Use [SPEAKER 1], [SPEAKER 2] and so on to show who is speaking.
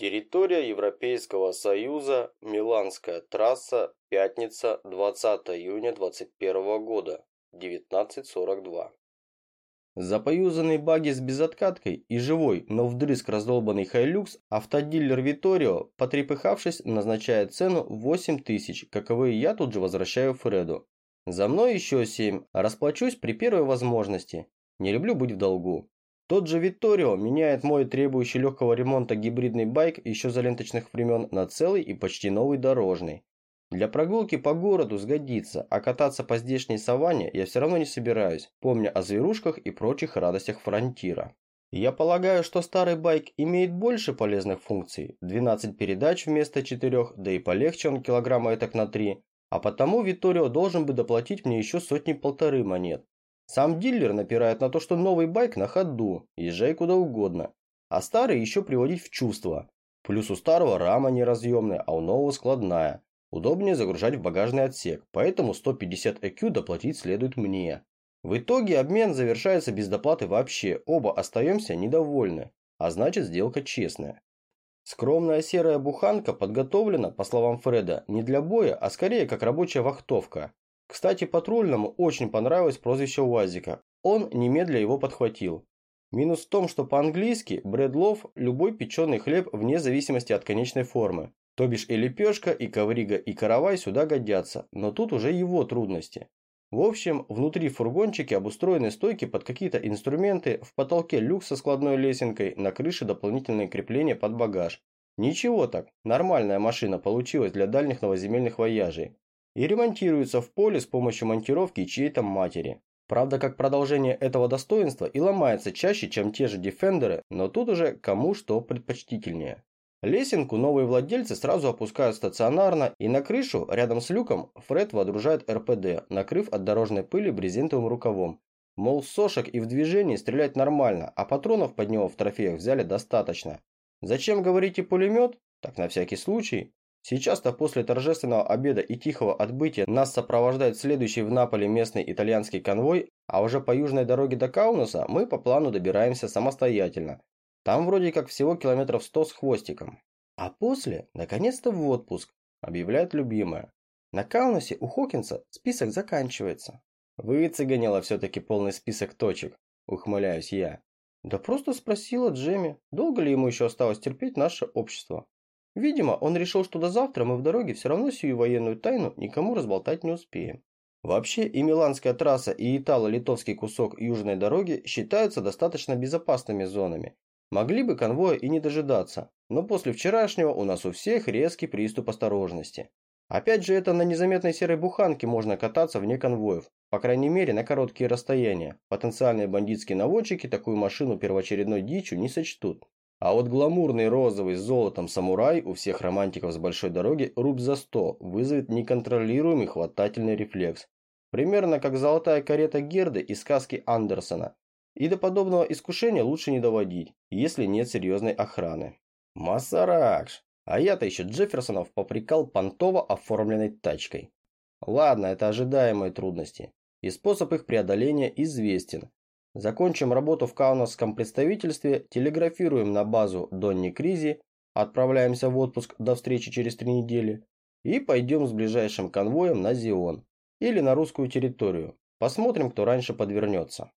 [SPEAKER 1] Территория Европейского Союза, Миланская трасса, пятница, 20 июня 2021 года, 19.42. За поюзанный баги с безоткаткой и живой, но вдрызг раздолбанный Хайлюкс, автодилер Виторио, потрепыхавшись, назначает цену 8 тысяч, каковые я тут же возвращаю Фреду. За мной еще 7, расплачусь при первой возможности. Не люблю быть в долгу. Тот же Витторио меняет мой требующий легкого ремонта гибридный байк еще за ленточных времен на целый и почти новый дорожный. Для прогулки по городу сгодится, а кататься по здешней саванне я все равно не собираюсь, помня о зверушках и прочих радостях фронтира. Я полагаю, что старый байк имеет больше полезных функций, 12 передач вместо 4, да и полегче он килограмма этак на 3, а потому Витторио должен бы доплатить мне еще сотни-полторы монет. Сам дилер напирает на то, что новый байк на ходу, езжай куда угодно, а старый еще приводить в чувство. Плюс у старого рама неразъемная, а у нового складная. Удобнее загружать в багажный отсек, поэтому 150 EQ доплатить следует мне. В итоге обмен завершается без доплаты вообще, оба остаемся недовольны, а значит сделка честная. Скромная серая буханка подготовлена, по словам Фреда, не для боя, а скорее как рабочая вахтовка. Кстати, патрульному очень понравилось прозвище УАЗика. Он немедля его подхватил. Минус в том, что по-английски бредлов – любой печеный хлеб вне зависимости от конечной формы. То бишь и лепешка, и коврига, и каравай сюда годятся, но тут уже его трудности. В общем, внутри фургончики обустроены стойки под какие-то инструменты, в потолке люк со складной лесенкой, на крыше дополнительные крепления под багаж. Ничего так, нормальная машина получилась для дальних новоземельных вояжей и ремонтируется в поле с помощью монтировки чьей-то матери. Правда, как продолжение этого достоинства и ломается чаще, чем те же Defender, но тут уже кому что предпочтительнее. Лесенку новые владельцы сразу опускают стационарно, и на крышу, рядом с люком, Фред водружает РПД, накрыв от дорожной пыли брезентовым рукавом. Мол, сошек и в движении стрелять нормально, а патронов под него в трофеях взяли достаточно. Зачем говорите пулемет? Так на всякий случай. Сейчас-то после торжественного обеда и тихого отбытия нас сопровождает следующий в Наполе местный итальянский конвой, а уже по южной дороге до Каунаса мы по плану добираемся самостоятельно. Там вроде как всего километров сто с хвостиком. А после, наконец-то в отпуск, объявляет любимая. На Каунасе у Хокинса список заканчивается. Выцеганила все-таки полный список точек, ухмыляюсь я. Да просто спросила Джемми, долго ли ему еще осталось терпеть наше общество. Видимо, он решил, что до завтра мы в дороге все равно сию военную тайну никому разболтать не успеем. Вообще и Миланская трасса, и Итало-Литовский кусок южной дороги считаются достаточно безопасными зонами. Могли бы конвоя и не дожидаться, но после вчерашнего у нас у всех резкий приступ осторожности. Опять же, это на незаметной серой буханке можно кататься вне конвоев, по крайней мере на короткие расстояния. Потенциальные бандитские наводчики такую машину первоочередной дичью не сочтут. А вот гламурный розовый с золотом самурай у всех романтиков с большой дороги руб за сто вызовет неконтролируемый хватательный рефлекс. Примерно как золотая карета Герды из сказки Андерсона. И до подобного искушения лучше не доводить, если нет серьезной охраны. Масаракш! А я-то еще Джефферсонов попрекал понтово оформленной тачкой. Ладно, это ожидаемые трудности. И способ их преодоления известен. Закончим работу в Каунасском представительстве, телеграфируем на базу Донни Кризи, отправляемся в отпуск до встречи через три недели и пойдем с ближайшим конвоем на Зион или на русскую территорию. Посмотрим, кто раньше подвернется.